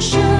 show.